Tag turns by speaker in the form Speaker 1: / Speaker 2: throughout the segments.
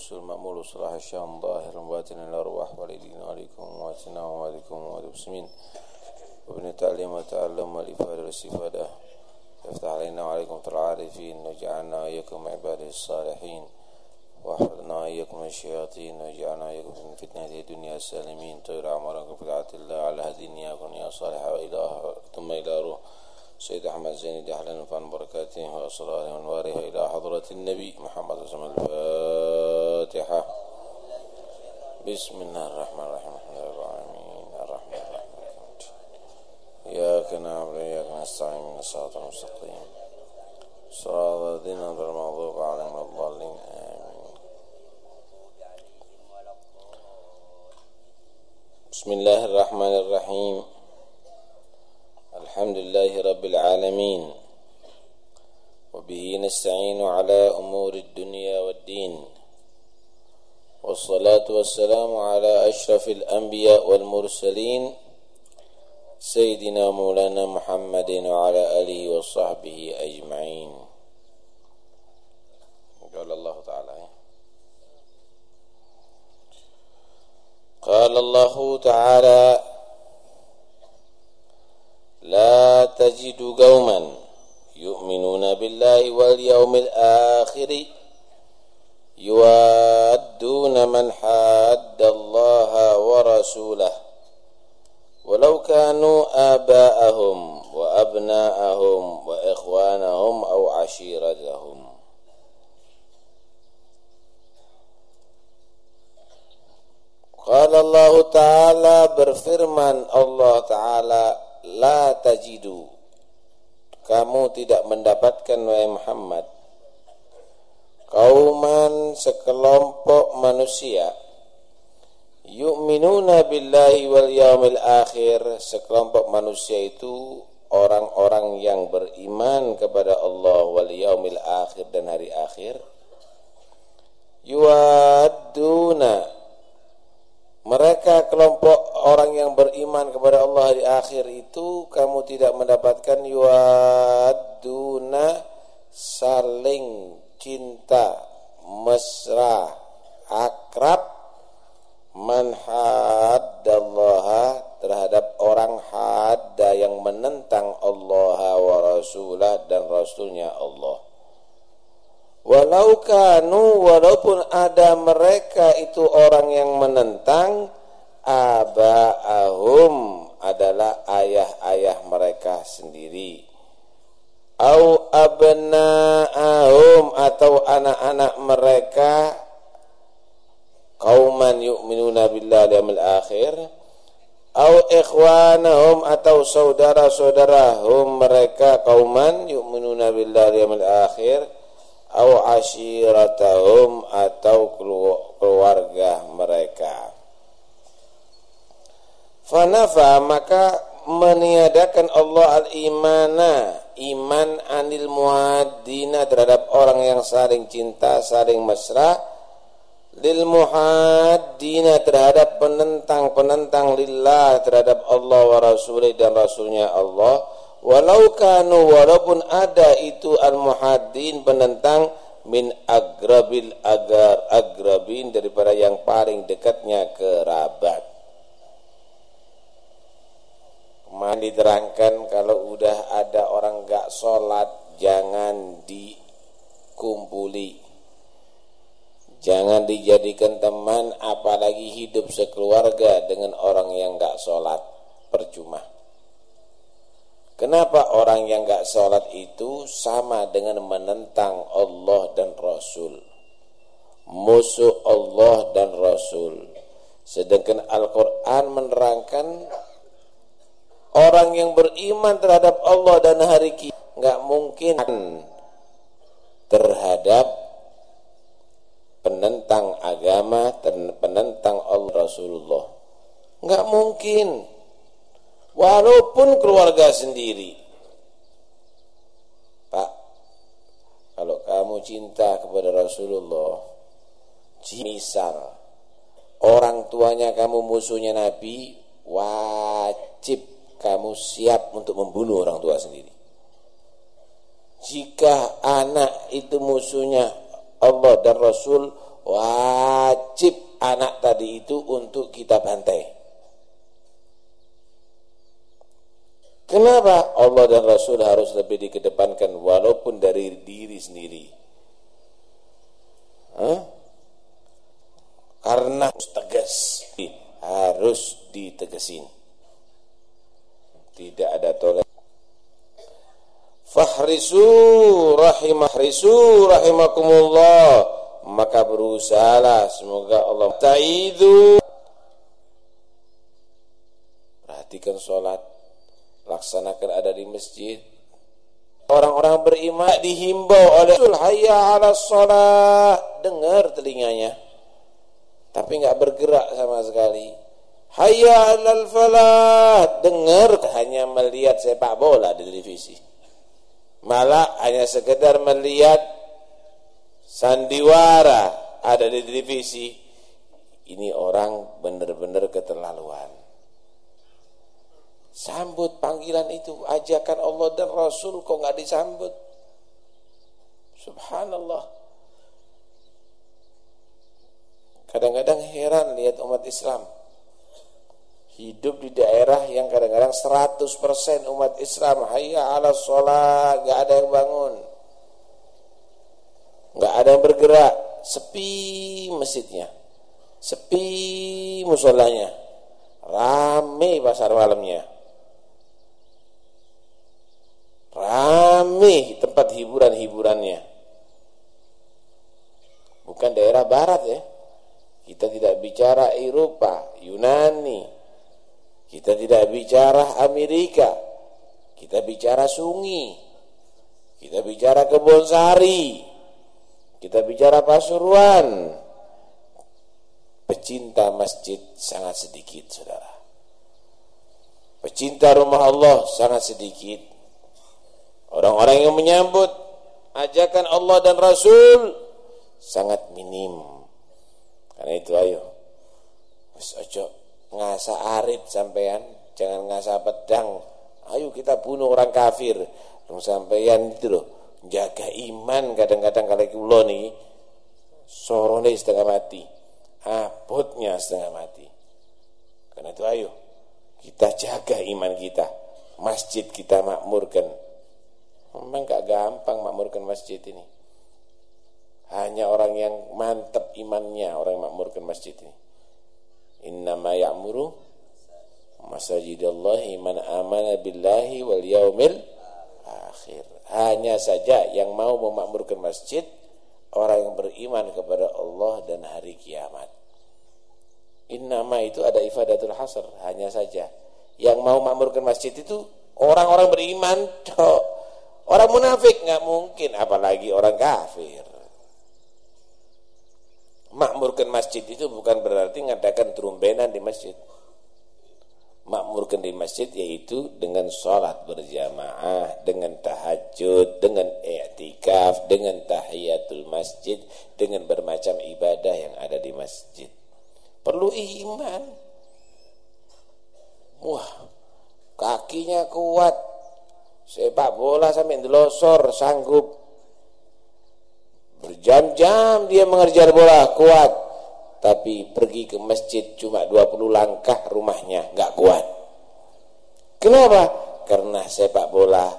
Speaker 1: الوصول مأمول صلاح الشام ظاهر باطن الأرواح والدين عليكم واتنا وعليكم والمسلمين وابن تعليم وتعلم والإفادة والاستفادة يفتح علينا وعليكم العارفين وجعلنا وإياكم عباده الصالحين. واحفظنا وإياكم الشياطين وجعلنا وإياكم من فتنة الدنيا السالمين. طير أعماركم في طاعة الله على هدي نياكم يا صالح وإله ثم إلى روح. سيد أحمد زين دحلا فان بركاته وأسراره وأنواره إلى حضرة النبي محمد صلى الله عليه وسلم. بسم الله الرحمن الرحيم. الحمد لله العالمين الرحمن الرحيم إياك نعبد وإياك نستعين من الصراط المستقيم صراط الذين أنعمت المغضوب عليهم الضالين. آمين. بسم الله الرحمن الرحيم. الحمد لله رب العالمين. وبه نستعين على أمور الدنيا والدين. والصلاة والسلام على أشرف الأنبياء والمرسلين سيدنا مولانا محمد وعلى آله وصحبه أجمعين. قال الله تعالى. قال الله تعالى لا تجد قوما يؤمنون بالله واليوم الآخر يوادون من حاد الله ورسوله ولو كانوا آباءهم وأبناءهم وإخوانهم أو عشيرتهم قال الله تعالى berfirman Allah Ta'ala la tajidu kamu tidak mendapatkan wahai Muhammad kauman sekelompok manusia. Yu'minuna billahi wal yaumil akhir. Sekelompok manusia itu orang-orang yang beriman kepada Allah wal yaumil akhir dan hari akhir. Yuaduna mereka kelompok orang yang beriman kepada Allah di akhir itu kamu tidak mendapatkan yuaduna saling cinta mesra akrab man haddallaha terhadap orang hadda yang menentang Allah wa rasulah dan rasulnya Allah. Walau kanu walaupun ada mereka itu orang yang menentang aba'ahum adalah ayah-ayah mereka sendiri au abna'ahum atau anak-anak mereka kauman yu'minuna billahi yawmil akhir au ikhwanahum atau saudara-saudarahum mereka kauman yu'minuna billahi yawmil akhir au ashiratahum atau keluarga mereka. Fanafa maka meniadakan Allah al-imana iman anil muadina terhadap orang yang saling cinta saling mesra. Lil muhaddina terhadap penentang-penentang lillah terhadap Allah wa rasulih dan rasulnya Allah. Walau kanu walaupun ada itu al muhaddin penentang min agrabil agar agrabin daripada yang paling dekatnya kerabat kemarin diterangkan kalau udah ada orang gak sholat jangan dikumpuli. Jangan dijadikan teman apalagi hidup sekeluarga dengan orang yang gak sholat percuma. Kenapa orang yang gak sholat itu sama dengan menentang Allah dan Rasul? Musuh Allah dan Rasul. Sedangkan Al-Quran menerangkan Orang yang beriman terhadap Allah dan hari kiamat Gak mungkin terhadap penentang agama Penentang Allah Rasulullah Gak mungkin walaupun keluarga sendiri. Pak, kalau kamu cinta kepada Rasulullah, misal orang tuanya kamu musuhnya Nabi, wajib kamu siap untuk membunuh orang tua sendiri. Jika anak itu musuhnya Allah dan Rasul, wajib anak tadi itu untuk kita bantai. Kenapa Allah dan Rasul harus lebih dikedepankan walaupun dari diri sendiri? Hah? Karena tegas harus ditegesin. Tidak ada tolak. Fahrisu rahimahrisu rahimakumullah. Maka berusahalah semoga Allah ta'idu perhatikan sholat laksanakan ada di masjid. Orang-orang beriman dihimbau oleh Rasul hayya ala sholat dengar telinganya. Tapi nggak bergerak sama sekali hayya alal falah. Dengar hanya melihat sepak bola di televisi. Malah hanya sekedar melihat sandiwara ada di televisi. Ini orang benar-benar keterlaluan. Sambut panggilan itu, ajakan Allah dan Rasul kok nggak disambut? Subhanallah. Kadang-kadang heran lihat umat Islam hidup di daerah yang kadang-kadang 100% umat Islam hayya ala sholat, nggak ada yang bangun. nggak ada yang bergerak, sepi masjidnya. Sepi musolanya. Rame pasar malamnya. Rame tempat hiburan-hiburannya. Bukan daerah barat ya. Kita tidak bicara Eropa, Yunani. Kita tidak bicara Amerika. Kita bicara Sungi. Kita bicara Kebon Sari. Kita bicara Pasuruan. Pecinta masjid sangat sedikit, saudara. Pecinta rumah Allah sangat sedikit. Orang-orang yang menyambut ajakan Allah dan Rasul sangat minim. Karena itu ayo. Wis ojo ngasa arit sampean, jangan ngasa pedang. Ayo kita bunuh orang kafir. Dong sampean itu loh, jaga iman kadang-kadang kalau kula nih sorone setengah mati. Abotnya setengah mati. Karena itu ayo kita jaga iman kita. Masjid kita makmurkan Memang gak gampang makmurkan masjid ini. Hanya orang yang mantap imannya orang yang makmurkan masjid ini. Innama ya'muru masajidallahi man amana billahi wal yaumil akhir. Hanya saja yang mau memakmurkan masjid orang yang beriman kepada Allah dan hari kiamat. Innama itu ada ifadatul hasr, hanya saja. Yang mau makmurkan masjid itu orang-orang beriman, toh Orang munafik nggak mungkin, apalagi orang kafir. Makmurkan masjid itu bukan berarti ngadakan terumbenan di masjid. Makmurkan di masjid yaitu dengan sholat berjamaah, dengan tahajud, dengan i'tikaf, dengan tahiyatul masjid, dengan bermacam ibadah yang ada di masjid. Perlu iman. Wah, kakinya kuat, sepak bola sampai delosor sanggup berjam-jam dia mengejar bola kuat. Tapi pergi ke masjid cuma 20 langkah rumahnya nggak kuat. Kenapa? Karena sepak bola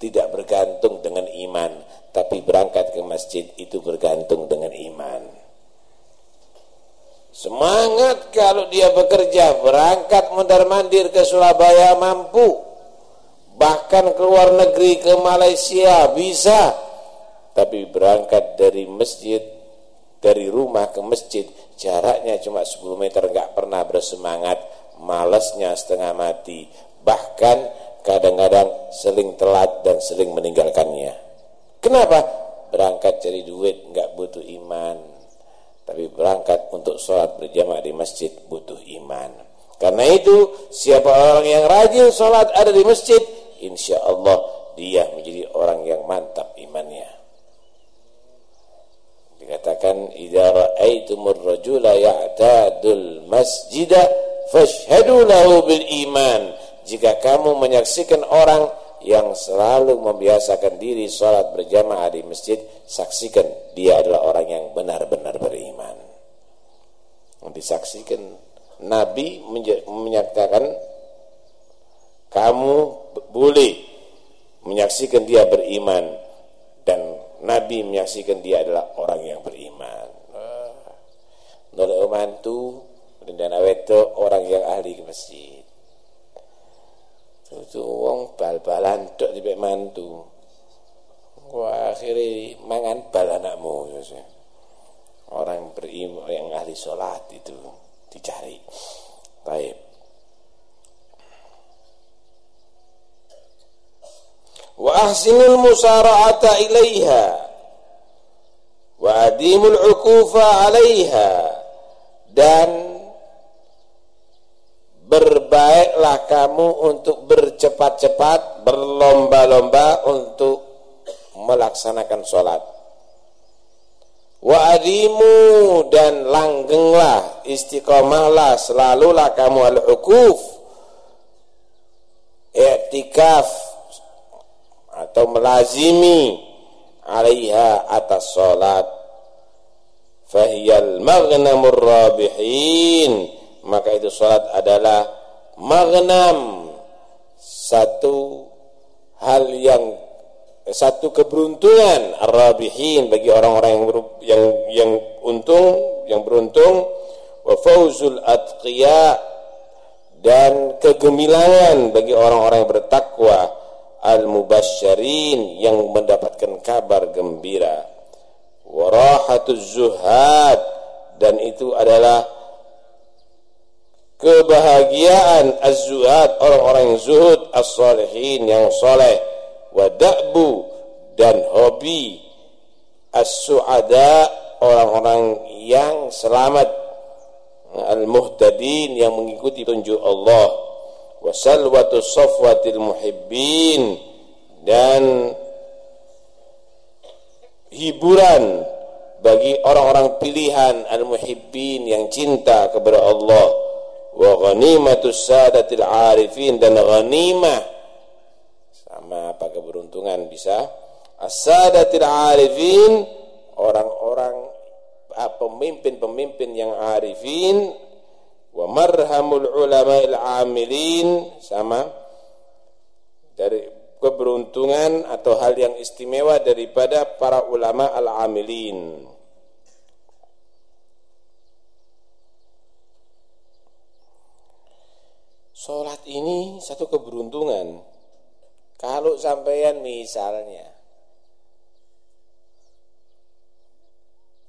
Speaker 1: tidak bergantung dengan iman. Tapi berangkat ke masjid itu bergantung dengan iman. Semangat kalau dia bekerja. Berangkat mundar mandir ke Surabaya mampu. Bahkan ke luar negeri ke Malaysia bisa tapi berangkat dari masjid dari rumah ke masjid jaraknya cuma 10 meter nggak pernah bersemangat. Malasnya setengah mati. Bahkan kadang-kadang seling telat dan seling meninggalkannya. Kenapa? Berangkat cari duit nggak butuh iman. Tapi berangkat untuk sholat berjamaah di masjid butuh iman. Karena itu siapa orang yang rajin sholat ada di masjid insya Allah dia menjadi orang yang mantap imannya dikatakan idza ra'aitumur rajula ya'tadul masjida fashhadu lahu bil iman jika kamu menyaksikan orang yang selalu membiasakan diri sholat berjamaah di masjid, saksikan dia adalah orang yang benar-benar beriman. Disaksikan Nabi menyatakan kamu boleh menyaksikan dia beriman Nabi menyaksikan dia adalah orang yang beriman. Nolak mantu dan awet orang yang ahli ke masjid. Itu wong bal-balan tok dipek mantu. Wah akhirnya mangan bal anakmu ya Orang beriman yang ahli sholat itu dicari. Baik. Wa ahsinul musara'ata ilaiha. Wa adimul uqufa 'alaiha. Dan berbaiklah kamu untuk bercepat-cepat berlomba-lomba untuk melaksanakan sholat. Wa adimu dan langgenglah istiqomahlah selalulah kamu al-ukuf i'tikaf atau melazimi alaiha atas sholat fahiyal maghnamur rabihin maka itu salat adalah maghnam satu hal yang satu keberuntungan arabihin bagi orang-orang yang yang yang untung yang beruntung. Wa fauzul atqiya dan kegemilangan bagi orang-orang yang bertakwa al-mubasysyirin yang mendapatkan kabar gembira. Warahatuz zuhad. Dan itu adalah kebahagiaan az-zuhad orang-orang yang zuhud as-salihin yang soleh. Wada'bu dan hobi as-su'ada orang-orang yang selamat. Al-muhtadin yang mengikuti tunjuk Allah wasalwatu safwatil muhibbin. Dan hiburan bagi orang-orang pilihan al-muhibbin yang cinta kepada Allah. Wa ghanimatus sadatil arifin. Dan ghanimah sama apa keberuntungan bisa. As-sadatil arifin. Orang-orang ah, pemimpin-pemimpin yang arifin wa marhamul ulama'il amilin sama dari keberuntungan atau hal yang istimewa daripada para ulama al-amilin Sholat ini satu keberuntungan. Kalau sampean misalnya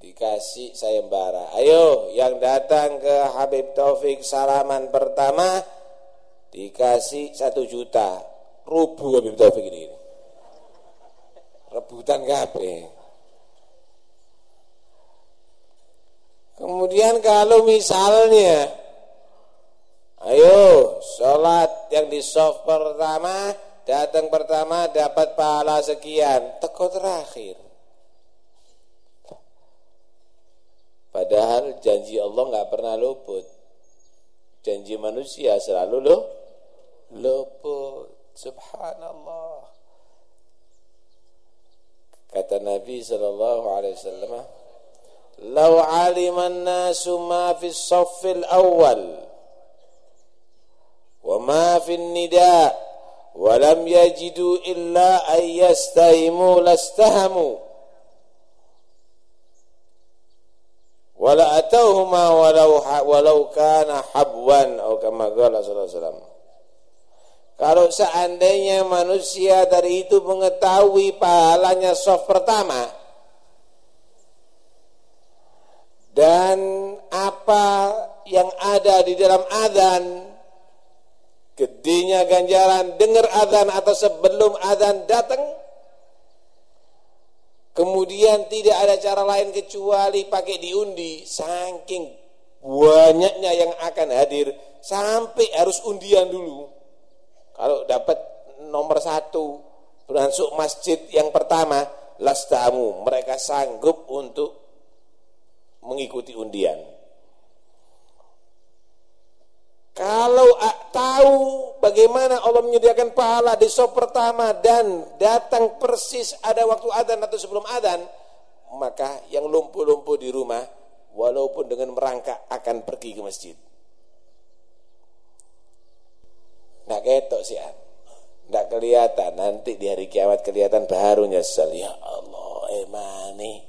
Speaker 1: dikasih sayembara, ayo yang datang ke Habib Taufik salaman pertama dikasih satu juta, rubuh Habib Taufik ini. Rebutan kabeh. Kemudian kalau misalnya Ayo, sholat yang di soft pertama, datang pertama dapat pahala sekian, teko terakhir. Padahal janji Allah nggak pernah luput. Janji manusia selalu lo luput. Subhanallah. Kata Nabi sallallahu alaihi wasallam, "Lau 'alima an-nasu ma fi as-saffil awwal wa ma fi an-nida' wa lam yajidu illa an yastahimu lastahamu." wala atauhuma walau walau kana habwan atau kama qala sallallahu kalau seandainya manusia dari itu mengetahui pahalanya soft pertama dan apa yang ada di dalam adzan gedenya ganjaran dengar adzan atau sebelum adzan datang kemudian tidak ada cara lain kecuali pakai diundi. Saking banyaknya yang akan hadir sampai harus undian dulu. Kalau dapat nomor satu bermasuk masjid yang pertama lastamu. Mereka sanggup untuk mengikuti undian kalau tahu bagaimana Allah menyediakan pahala di sop pertama dan datang persis ada waktu adzan atau sebelum adzan, maka yang lumpuh-lumpuh di rumah walaupun dengan merangkak akan pergi ke masjid. Nah ketok sih Tidak kelihatan. Nanti di hari kiamat kelihatan baru nyesel Ya Allah emani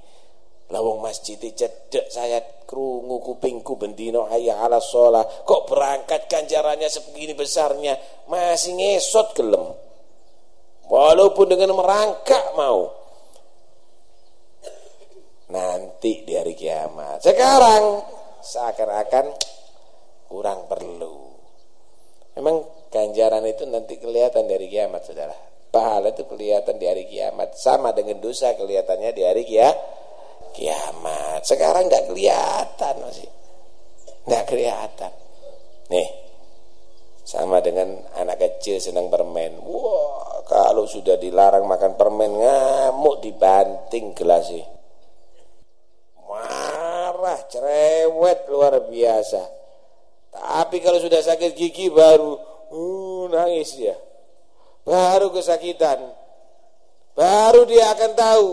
Speaker 1: Lawang masjid cedek saya kerungu kupingku bendino ayah ala sholat kok berangkat ganjarannya sebegini besarnya? Masih ngesot gelem. Walaupun dengan merangkak mau. Nanti di hari kiamat. Sekarang seakan-akan kurang perlu. Memang ganjaran itu nanti kelihatan dari kiamat saudara. Pahala itu kelihatan di hari kiamat. Sama dengan dosa kelihatannya di hari kiamat kiamat. Sekarang nggak kelihatan masih. Nggak kelihatan. Nih, sama dengan anak kecil senang permen. Wah, kalau sudah dilarang makan permen ngamuk dibanting gelasnya. Marah, cerewet luar biasa. Tapi kalau sudah sakit gigi baru uh, nangis dia. Baru kesakitan. Baru dia akan tahu.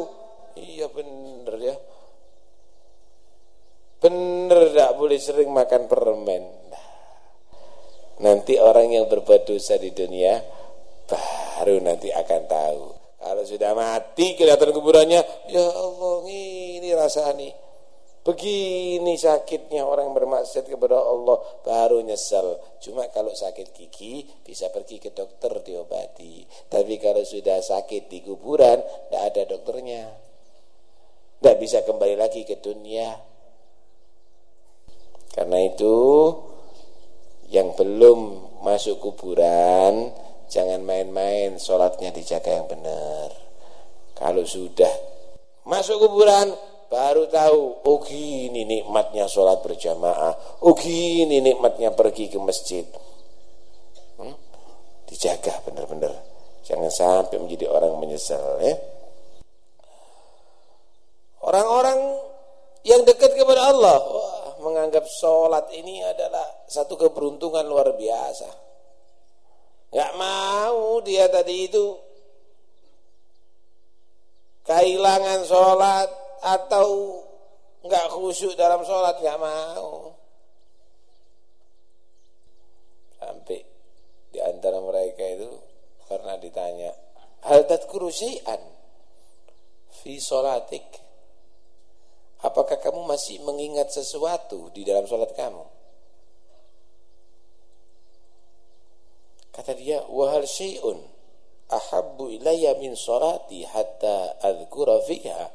Speaker 1: Iya benar ya. Benar tidak boleh sering makan permen. Nanti orang yang berbuat dosa di dunia baru nanti akan tahu. Kalau sudah mati kelihatan kuburannya, ya Allah ini rasa nih. Begini sakitnya orang bermaksud kepada Allah baru nyesel. Cuma kalau sakit gigi bisa pergi ke dokter diobati. Tapi kalau sudah sakit di kuburan tidak ada dokternya. Tidak bisa kembali lagi ke dunia. Karena itu yang belum masuk kuburan jangan main-main sholatnya dijaga yang benar. Kalau sudah masuk kuburan baru tahu oh gini nikmatnya sholat berjamaah. Oh gini nikmatnya pergi ke masjid. Hmm? dijaga benar-benar. Jangan sampai menjadi orang menyesal ya orang-orang yang dekat kepada Allah menganggap sholat ini adalah satu keberuntungan luar biasa. Gak mau dia tadi itu kehilangan sholat atau nggak khusyuk dalam sholat nggak mau. Sampai di antara mereka itu pernah ditanya, hal tadkuru syai'an fi sholatik Apakah kamu masih mengingat sesuatu di dalam sholat kamu? Kata dia, wahal syai'un ahabbu ilayya min sholati hatta adhkura fiha.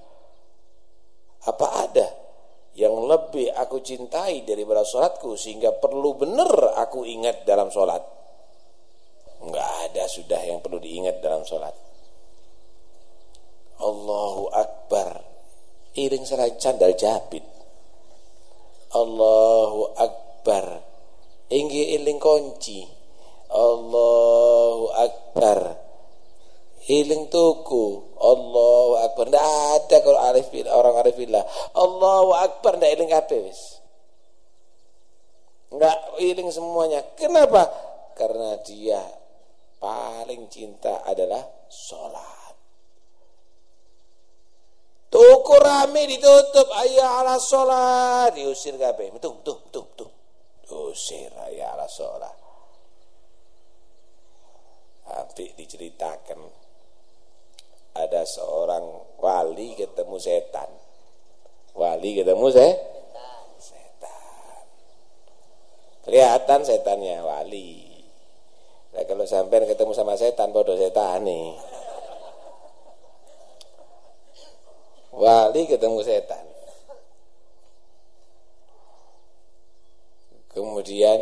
Speaker 1: Apa ada yang lebih aku cintai daripada sholatku sehingga perlu benar aku ingat dalam sholat? Enggak ada sudah yang perlu diingat dalam sholat. Allahu Akbar iring serai candal jabit. Allahu Akbar. Inggi iling kunci. Allahu Akbar. Iling tuku. Allahu Akbar. Ndak ada kalau arif orang arif billah Allahu Akbar ndak iling wis. Enggak iling semuanya. Kenapa? Karena dia paling cinta adalah sholat Toko rame ditutup ayah ala sholat diusir kabeh. Betul, betul, betul, betul. Diusir ayah ala sholat. Tapi diceritakan ada seorang wali ketemu setan. Wali ketemu saya setan. Kelihatan setannya wali. Nah, kalau sampai ketemu sama setan bodoh setan nih. Wali ketemu setan. Kemudian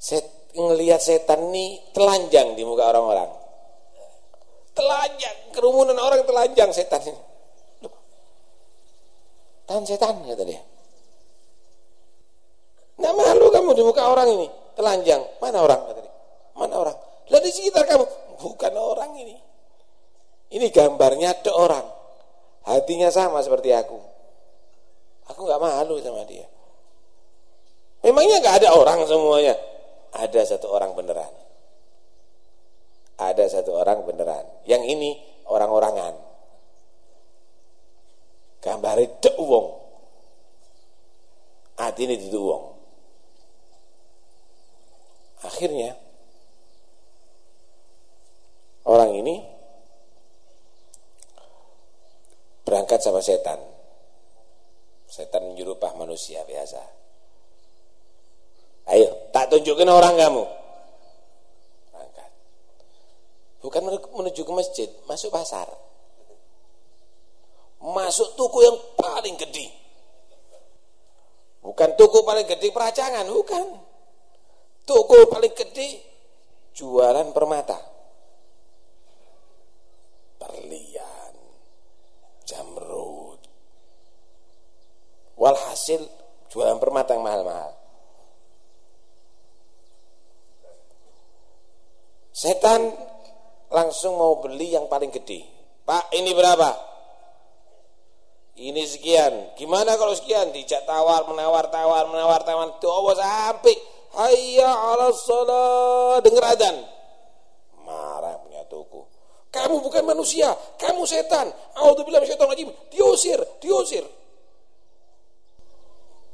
Speaker 1: set ngelihat setan ini telanjang di muka orang-orang. Telanjang kerumunan orang telanjang setan ini tahan setan kata dia. Nggak malu kamu di muka orang ini. Telanjang mana orang kata dia. Mana orang? Lah di sekitar kamu bukan orang ini. Ini gambarnya ada orang. Hatinya sama seperti aku. Aku nggak malu sama dia. Memangnya nggak ada orang semuanya? Ada satu orang beneran. Ada satu orang beneran. Yang ini orang-orangan. Gambare dek wong. ini di wong. Akhirnya orang ini berangkat sama setan. Setan menyerupai manusia biasa. Ayo, tak tunjukin orang kamu. Berangkat. Bukan menuju ke masjid, masuk pasar. Masuk tuku yang paling gede. Bukan tuku paling gede peracangan, bukan. Tuku paling gede jualan permata. Walhasil jualan permata yang mahal-mahal. Setan langsung mau beli yang paling gede. Pak, ini berapa? Ini sekian. Gimana kalau sekian? Dijak tawar, menawar, tawar, menawar, tawar. Tuh sampai hayya ala salat. Dengar adan. Marah punya toko. Kamu bukan manusia, kamu setan. Auzubillahi minasyaitonir Diusir, diusir.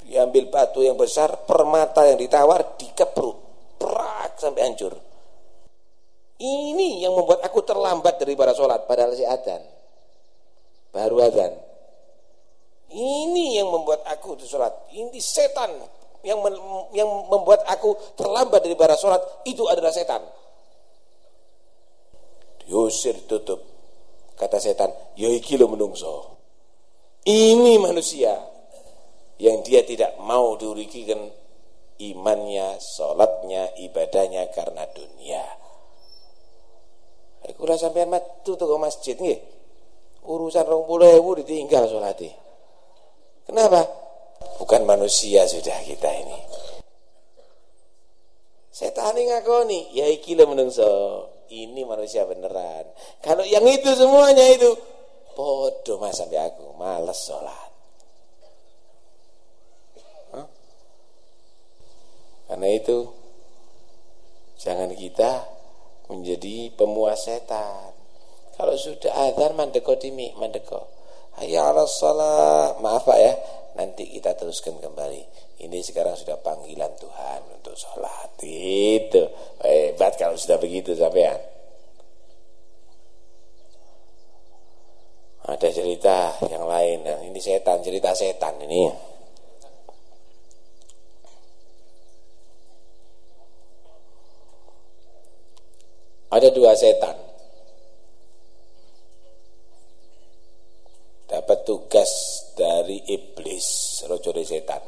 Speaker 1: Diambil batu yang besar, permata yang ditawar dikepruk. Prak sampai hancur. Ini yang membuat aku terlambat daripada sholat padahal si adzan. Baru adzan. Ini yang membuat aku di sholat. Ini setan yang yang membuat aku terlambat daripada sholat itu adalah setan. Diusir tutup. Kata setan, ya iki lo menungso. Ini manusia yang dia tidak mau diurugikan imannya, sholatnya, ibadahnya karena dunia. Kula sampean metu teko masjid nggih. Urusan 20.000 ditinggal salate. Kenapa? Bukan manusia sudah kita ini. Setan ngakoni, ya iki lho menungso. Ini manusia beneran. Kalau yang itu semuanya itu bodoh mas sampai aku, males sholat. Karena itu jangan kita menjadi pemuas setan. Kalau sudah azan mandeko dimi mandeko. Ala salat. Maaf Pak ya, nanti kita teruskan kembali. Ini sekarang sudah panggilan Tuhan untuk sholat. Itu hebat kalau sudah begitu sampean. Ada cerita yang lain. Ini setan, cerita setan ini. Ada dua setan. Dapat tugas dari iblis, rojo setan.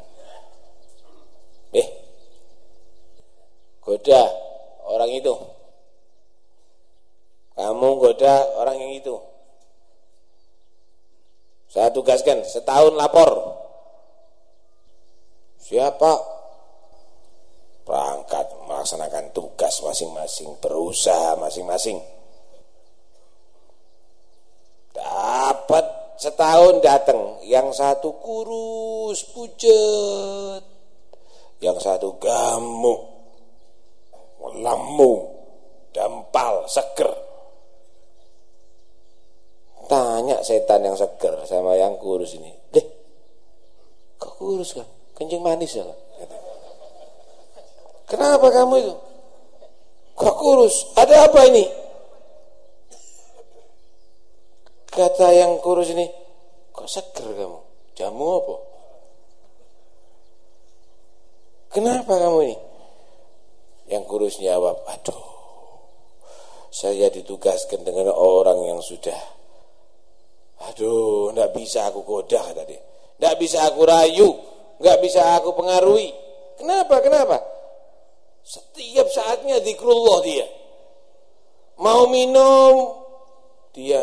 Speaker 1: Eh, goda orang itu. Kamu goda orang yang itu. Saya tugaskan setahun lapor. Siapa berangkat melaksanakan tugas masing-masing, berusaha masing-masing. Dapat setahun datang, yang satu kurus, pucet, yang satu gamuk, lemu, dampal, seger. Tanya setan yang seger sama yang kurus ini, deh, kok kurus kan? Kencing manis ya kan? Kenapa kamu itu? Kok kurus? Ada apa ini? Kata yang kurus ini, kok seger kamu? Jamu apa? Kenapa kamu ini? Yang kurus jawab, aduh, saya ditugaskan dengan orang yang sudah, aduh, tidak bisa aku goda tadi, tidak bisa aku rayu, nggak bisa aku pengaruhi. Kenapa? Kenapa? Setiap saatnya zikrullah dia. Mau minum, dia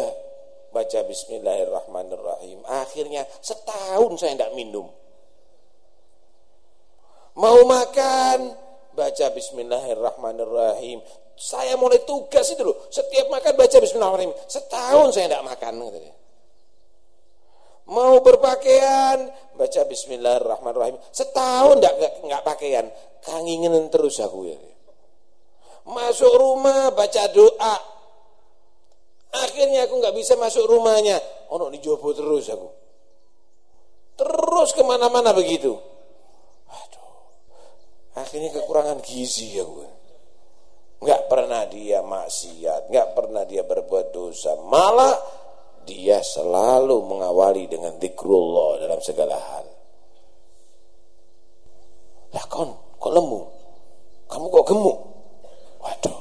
Speaker 1: baca bismillahirrahmanirrahim. Akhirnya setahun saya tidak minum. Mau makan, baca bismillahirrahmanirrahim. Saya mulai tugas itu loh. Setiap makan baca bismillahirrahmanirrahim. Setahun saya tidak makan. Mau berpakaian, baca bismillahirrahmanirrahim. Setahun enggak enggak pakaian, kangenin terus aku ya. Masuk rumah baca doa. Akhirnya aku nggak bisa masuk rumahnya. Ono dijobo terus aku. Terus ke mana-mana begitu. Aduh. Akhirnya kekurangan gizi aku. Nggak pernah dia maksiat, nggak pernah dia berbuat dosa. Malah dia selalu mengawali dengan zikrullah dalam segala hal. Lah kon, kok lemu? Kamu kok gemuk? Waduh.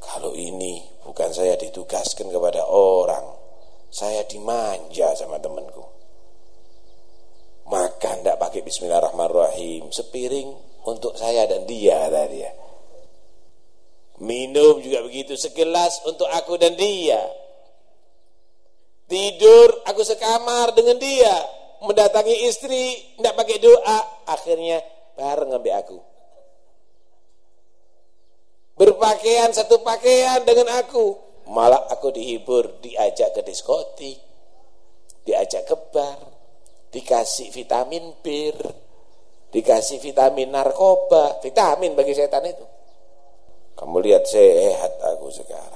Speaker 1: Kalau ini bukan saya ditugaskan kepada orang, saya dimanja sama temanku. Makan tidak pakai bismillahirrahmanirrahim, sepiring untuk saya dan dia tadi ya. Minum juga begitu, segelas untuk aku dan dia. Tidur aku sekamar dengan dia, mendatangi istri tidak pakai doa, akhirnya bareng ngambil aku. Berpakaian satu pakaian dengan aku. Malah aku dihibur diajak ke diskotik. Diajak ke bar. Dikasih vitamin bir. Dikasih vitamin narkoba. Vitamin bagi setan itu. Kamu lihat sehat aku sekarang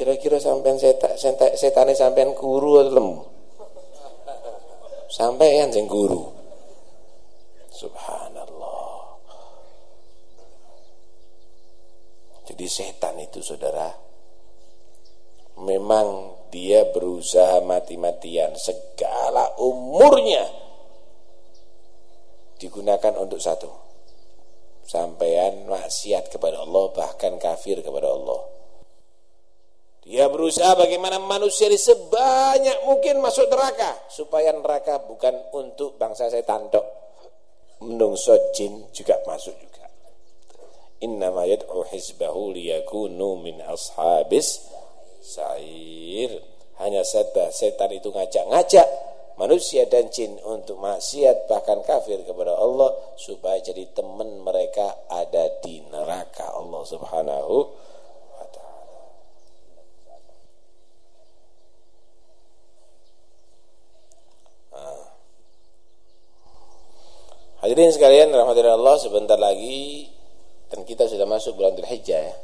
Speaker 1: kira-kira sampean setan setan sampean guru atau lemu? Sampean sing guru. Subhanallah. Jadi setan itu saudara Memang dia berusaha mati-matian Segala umurnya Digunakan untuk satu. Sampaian maksiat kepada Allah Bahkan kafir kepada Allah Dia berusaha bagaimana manusia di sebanyak mungkin masuk neraka Supaya neraka bukan untuk bangsa setan dok Menungso jin juga masuk juga. Innama yad'u hizbahu liyakunu min ashabis sa'ir. Hanya setan setan itu ngajak-ngajak manusia dan jin untuk maksiat bahkan kafir kepada Allah supaya jadi teman mereka ada di neraka. Allah Subhanahu wa Hadirin sekalian rahmatullahi Allah sebentar lagi dan kita sudah masuk bulan Dzulhijjah ya.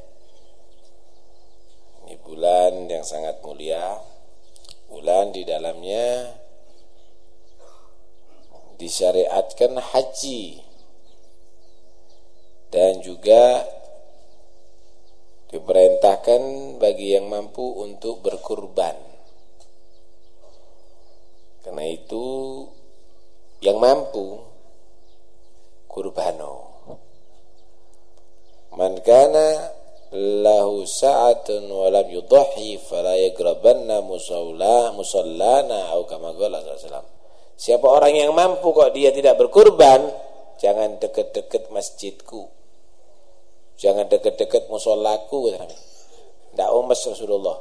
Speaker 1: Ini bulan yang sangat mulia. Bulan di dalamnya disyariatkan haji dan juga diperintahkan bagi yang mampu untuk berkurban. Karena itu yang mampu kurbano Man kana lahu sa'atun wa lam yudhi fala yagrabanna musalla musallana atau kama qala sallallahu Siapa orang yang mampu kok dia tidak berkurban, jangan dekat-dekat masjidku. Jangan dekat-dekat musollaku Tidak umas Rasulullah.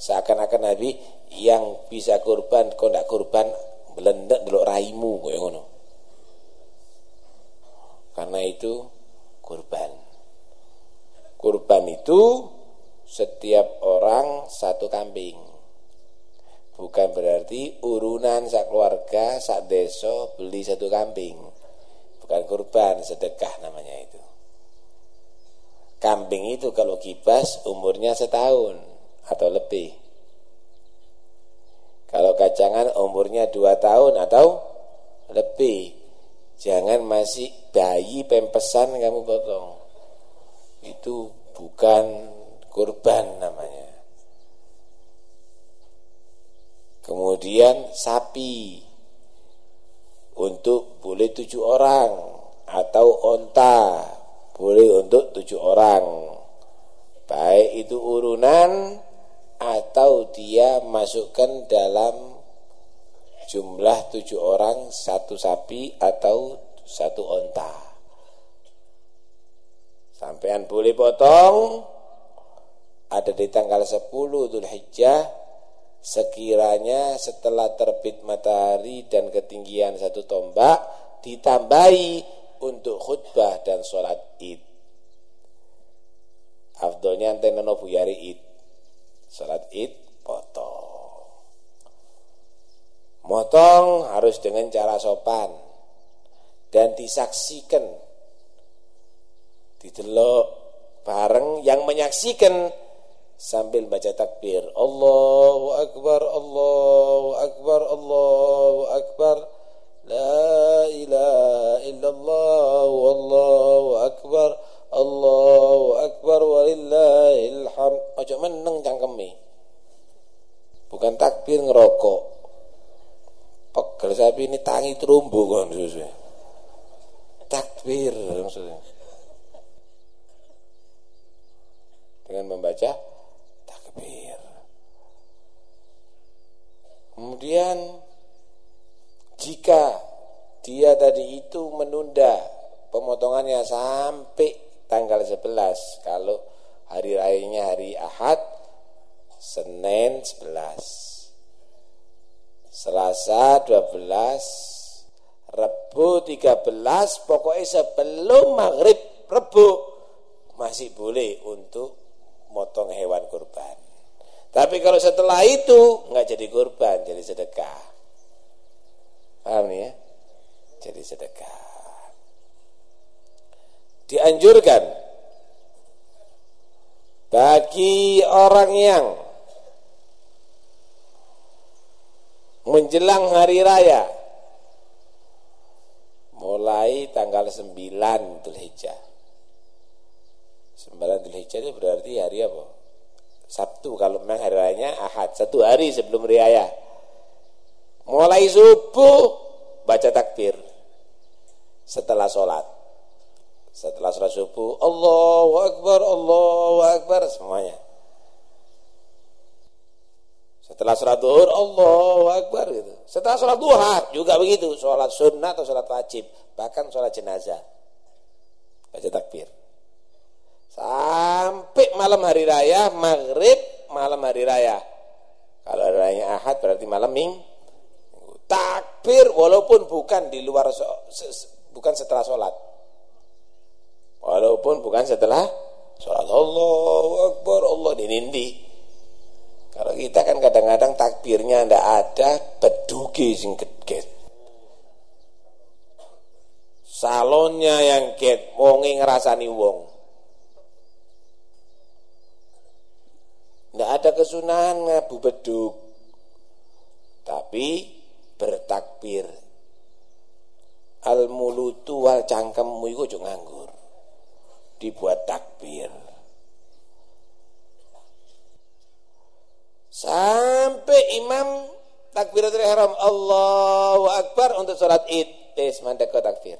Speaker 1: Seakan-akan Nabi yang bisa kurban kok tidak kurban belendek dulu raimu kok ngono. Karena itu kurban. Kurban itu setiap orang satu kambing. Bukan berarti urunan sak keluarga, sak deso beli satu kambing. Bukan kurban, sedekah namanya itu. Kambing itu kalau kibas umurnya setahun atau lebih. Kalau kacangan umurnya dua tahun atau lebih. Jangan masih bayi pempesan kamu potong itu bukan kurban namanya. Kemudian sapi untuk boleh tujuh orang atau onta boleh untuk tujuh orang. Baik itu urunan atau dia masukkan dalam jumlah tujuh orang satu sapi atau satu onta. Sampean boleh potong. Ada di tanggal 10 Dhul Hijjah sekiranya setelah terbit matahari dan ketinggian satu tombak ditambahi untuk khutbah dan sholat id. Afdolnya antena buyari id. Sholat id potong. Motong harus dengan cara sopan dan disaksikan. Didelok bareng yang menyaksikan sambil baca takbir. Allahu akbar, Allahu akbar, Allahu akbar. La ilaha illallah wallahu akbar. Allahu akbar walillahil hamd. Aja meneng cangkeme. Bukan takbir ngerokok. Pegel sapi ini tangi terumbu kan susu. Takbir maksudnya. Dengan membaca takbir. Kemudian jika dia tadi itu menunda pemotongannya sampai tanggal 11 kalau hari rayanya hari Ahad Senin 11 Selasa 12 Rebu 13 pokoknya sebelum maghrib Rebu. Masih boleh untuk motong hewan kurban. Tapi kalau setelah itu nggak jadi kurban jadi sedekah. Paham ya? Jadi sedekah. Dianjurkan bagi orang yang menjelang hari raya mulai tanggal 9 Dzulhijjah. 9 Dzulhijjah itu berarti hari apa? Sabtu kalau memang hari rayanya Ahad, satu hari sebelum raya. Mulai subuh baca takbir setelah sholat setelah sholat subuh Allahu Akbar Allahu Akbar semuanya setelah sholat duhur Allahu Akbar gitu setelah sholat duha juga begitu. Sholat sunnah atau sholat wajib. Bahkan sholat jenazah. Baca takbir. Sampai malam hari raya maghrib malam hari raya. Kalau hari raya ahad berarti malam ming takbir walaupun bukan di luar bukan setelah sholat. Walaupun bukan setelah sholat. Allahu Akbar, Allah dinindi. Kalau kita kan kadang-kadang takbirnya ndak ada, beduki sing get. Salonnya yang get, wonge ngerasani wong. Ndak ada kesunahan ngabu beduk. Tapi bertakbir. Al mulutu wal cangkemmu iku nganggur dibuat takbir. Sampai imam takbiratul ihram Allahu Akbar untuk sholat id. Tes mandek takbir.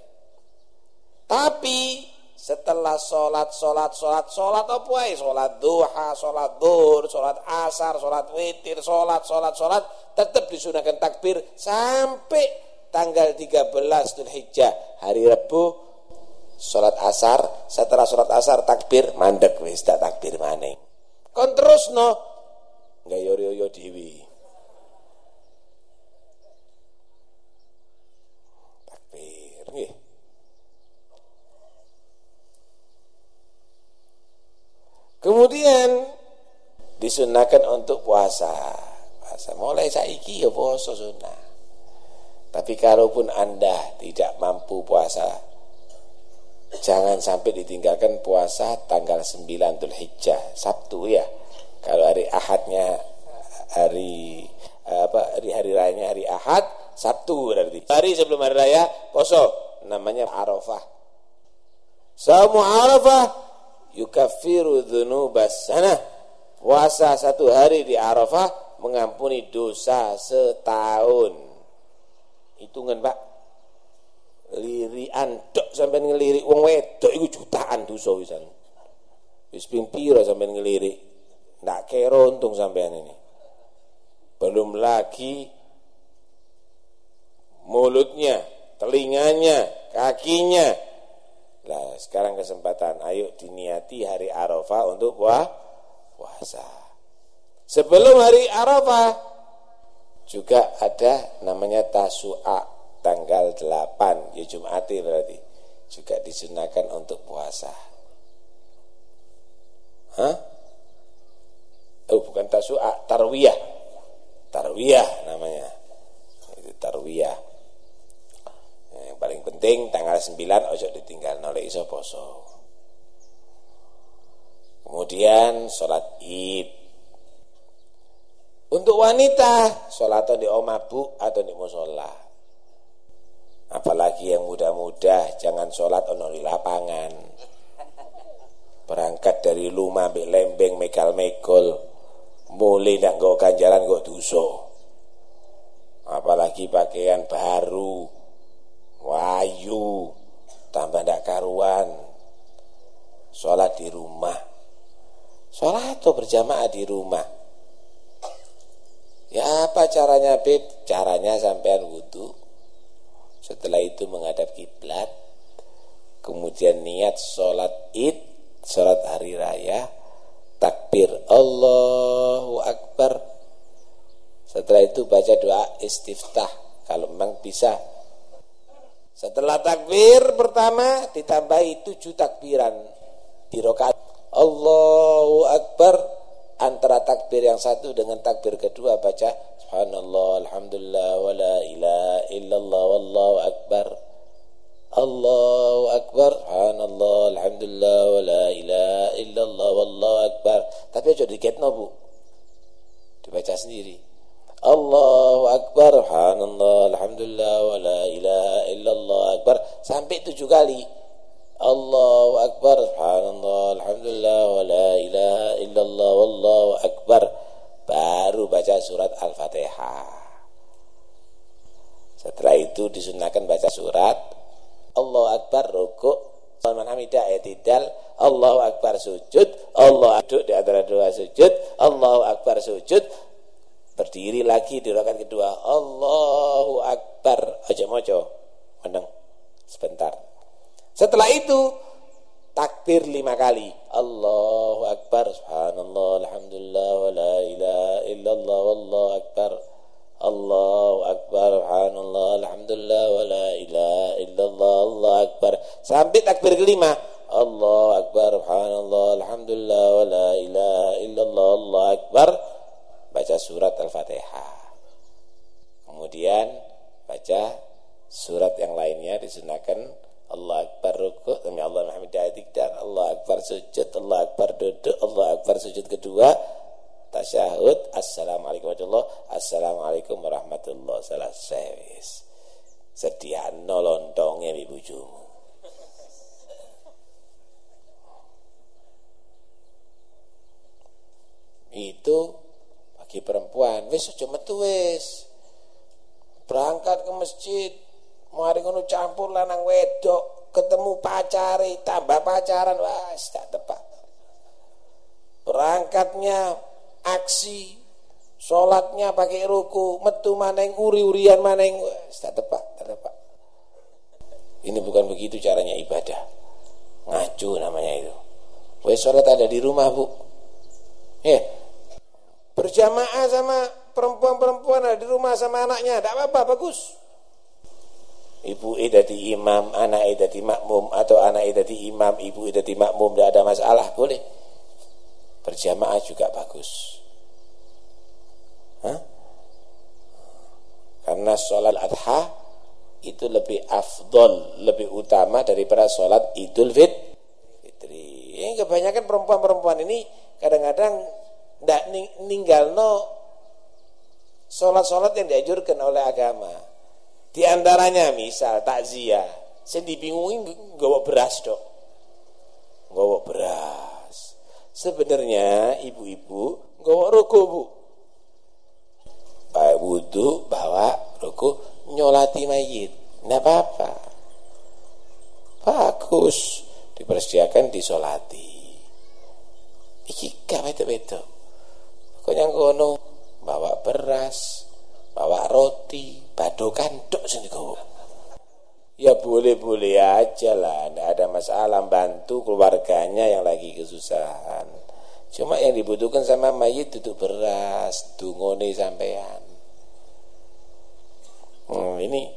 Speaker 1: Tapi setelah sholat, sholat, sholat, sholat apa ya? Sholat duha, sholat duhur, sholat asar, sholat witir, sholat, sholat, sholat. Tetap disunahkan takbir sampai tanggal 13 Dhul Hijjah. Hari Rabu Salat asar, setelah salat asar takbir mandek wis tak takbir maning. Kon terusno gayo-yo dewi. Takbir nggih. Kemudian disunahkan untuk puasa. Puasa mulai saiki ya puasa sunnah. Tapi kalaupun Anda tidak mampu puasa Jangan sampai ditinggalkan puasa tanggal 9 Dhul Hijjah, Sabtu ya. Kalau hari Ahadnya hari apa hari hari rayanya hari Ahad, Sabtu berarti. Hari sebelum hari raya poso namanya Arafah. Saumu Arafah yukaffiru dzunubas sana. Puasa satu hari di Arafah mengampuni dosa setahun. Hitungan, Pak lirian dok sampai ngelirik wong wedok iku jutaan dosa wisan. Wis ping pira sampean ngelirik? Ndak kira untung sampean ini. Belum lagi mulutnya, telinganya, kakinya. Lah, sekarang kesempatan ayo diniati hari Arafah untuk puah, puasa. Sebelum hari Arafah juga ada namanya tasu'a tanggal 8 ya Jumati berarti juga disunahkan untuk puasa. Hah? Oh bukan tasu'a, tarwiyah. Tarwiyah namanya. kuliah yang paling penting tanggal 9 ojo ditinggal oleh iso poso. Kemudian sholat id. Untuk wanita sholat di omah bu atau di musola apalagi yang muda-muda jangan sholat ono di lapangan. Berangkat dari ambil lembeng megal megol mulai nak go ganjaran go duso apalagi pakaian baru wayu tambah ndak karuan. Sholat di rumah. Sholat atau berjamaah di rumah? Ya apa caranya beb? Caranya sampean wudhu setelah itu menghadap kiblat. Kemudian niat sholat id sholat hari raya takbir. Allahu Akbar. Setelah itu baca doa istiftah. Kalau memang bisa. Setelah takbir pertama ditambahi tujuh takbiran. Di rokaat. Allahu Akbar. Antara takbir yang satu dengan takbir kedua baca subhanallah alhamdulillah wala ilaha illallah wallahu akbar Allahu akbar. Subhanallah alhamdulillah wala ilaha illallah wallahu akbar. Tapi aja diketno Bu. Dibaca sendiri. Allahu Akbar. Subhanallah Alhamdulillah Wa la ilaha illallah Akbar. Sampai tujuh kali. Allahu Akbar. Subhanallah Alhamdulillah Wa la ilaha illallah Wallahu Akbar. Baru baca surat Al-Fatihah. Setelah itu disunahkan baca surat Allahu Akbar rukuk Salman Hamidah tidak Allahu Akbar sujud Allah duduk di antara dua sujud Allahu Akbar sujud berdiri lagi di rakaat kedua Allahu Akbar. Aja mojo menang sebentar. Setelah itu takbir lima kali Allahu Akbar subhanallah alhamdulillah wa la ilaha illallah wallahu akbar Allahu Akbar subhanallah alhamdulillah wa la ilaha illallah Allah akbar. Sampai takbir kelima. Allahu Akbar subhanallah alhamdulillah wa la ilaha illallah Allah akbar. Baca surat Al-Fatihah. Kemudian baca surat yang lainnya disunahkan. Allah Akbar rukuk demi Allah dan Allah Akbar sujud Allah Akbar duduk Allah Akbar sujud kedua tasyahud. Assalamualaikum warahmatullahi Assalamualaikum warahmatullahi selesai sedian nolontongnya ibu bujumu itu bagi perempuan. Wis aja metu wis. Berangkat ke masjid mari ngono campur lanang wedok ketemu pacari tambah pacaran. Wah tak tepat berangkatnya aksi sholatnya pakai ruku metu maneng uri-urian maneng. Tak tepat tak tepat ini bukan begitu caranya ibadah. Ngacu namanya itu. Wes sholat ada di rumah bu. Ya berjamaah sama perempuan-perempuan di rumah sama anaknya, tidak apa-apa, bagus. Ibu di imam, anak di makmum, atau anak di imam, ibu di makmum, tidak ada masalah, boleh. Berjamaah juga bagus. Hah? Karena sholat adha itu lebih afdol, lebih utama daripada sholat idul fitri. Ini kebanyakan perempuan-perempuan ini kadang-kadang ndak no sholat-sholat yang diajurkan oleh agama. Di antaranya misal takziah, saya dibingungin gawa beras dok, gawa beras. Sebenarnya ibu-ibu gawa roko bu, baik wudhu bawa roko nyolati mayit, ndak apa-apa, bagus dipersiapkan disolati. Iki gak betul-betul. Kok yang kono bawa beras, bawa roti, badokan tok sini kau. Ya boleh-boleh aja lah, tidak ada masalah bantu yang lagi kesusahan. Cuma yang dibutuhkan sama mayit duduk beras, dungone sampean. Hmm, ini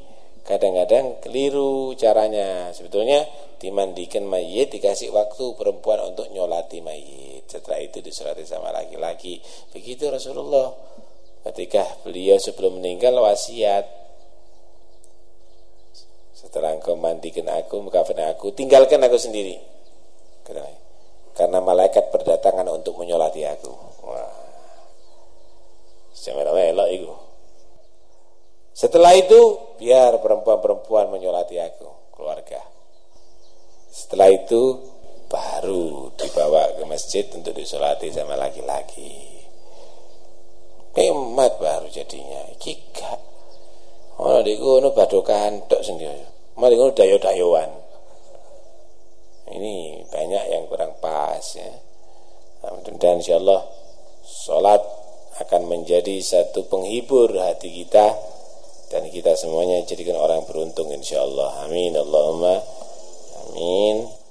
Speaker 1: kadang-kadang keliru caranya. Sebetulnya dimandikan mayit dikasih waktu perempuan untuk nyolati mayit setelah itu diserati sama laki-laki begitu Rasulullah ketika beliau sebelum meninggal wasiat setelah engkau mandikan aku mengkafani aku tinggalkan aku sendiri karena malaikat berdatangan untuk menyolati aku wah itu. Setelah itu biar perempuan-perempuan menyolati aku, keluarga. Setelah itu baru dibawa ke masjid untuk disolati sama laki-laki. Hemat baru jadinya. Kika. Oh, di kono badokan tok sendiri. Mari kono dayo-dayoan. Ini banyak yang kurang pas ya. Nah, mudah-mudahan insyaallah salat akan menjadi satu penghibur hati kita dan kita semuanya jadikan orang beruntung insyaallah. Amin Allahumma. Amin